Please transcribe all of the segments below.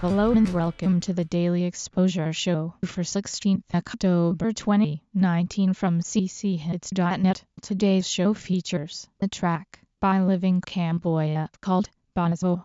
Hello and welcome to the Daily Exposure Show for 16th October 2019 from cchits.net. Today's show features a track by Living Camboya called Bonazo.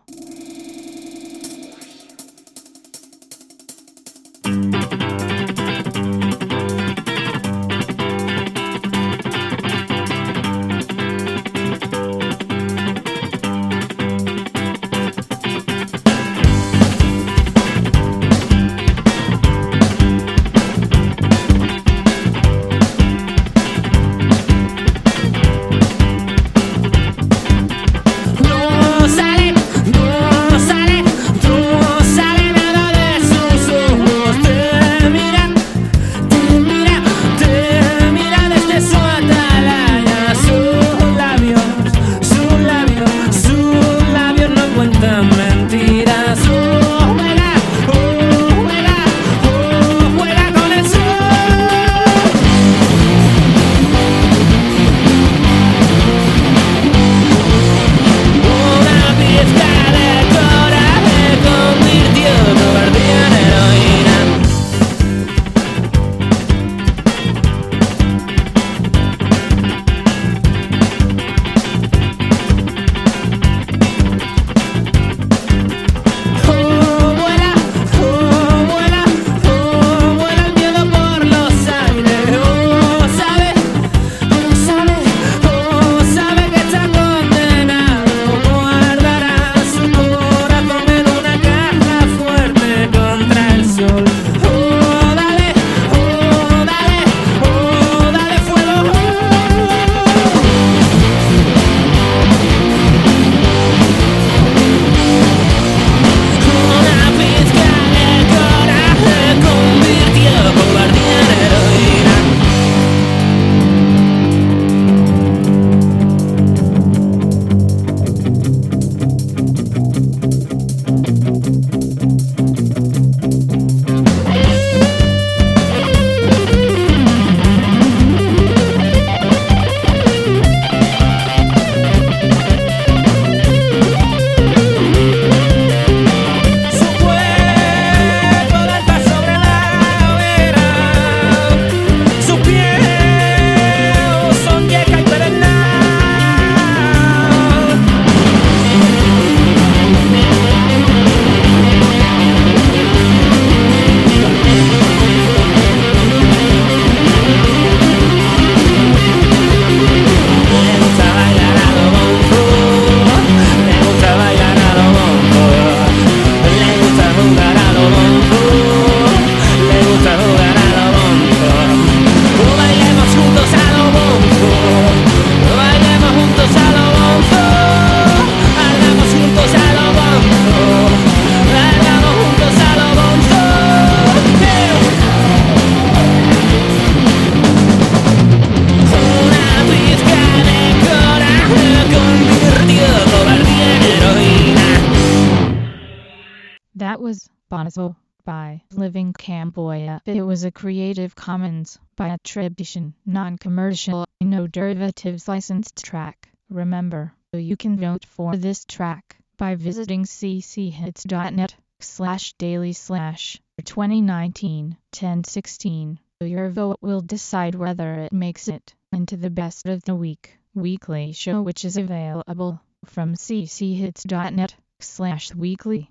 Bonazo by Living Camboya. It was a Creative Commons by attribution, non-commercial, no derivatives licensed track. Remember, you can vote for this track by visiting cchits.net slash daily slash 2019 1016. Your vote will decide whether it makes it into the best of the week weekly show which is available from cchits.net slash weekly.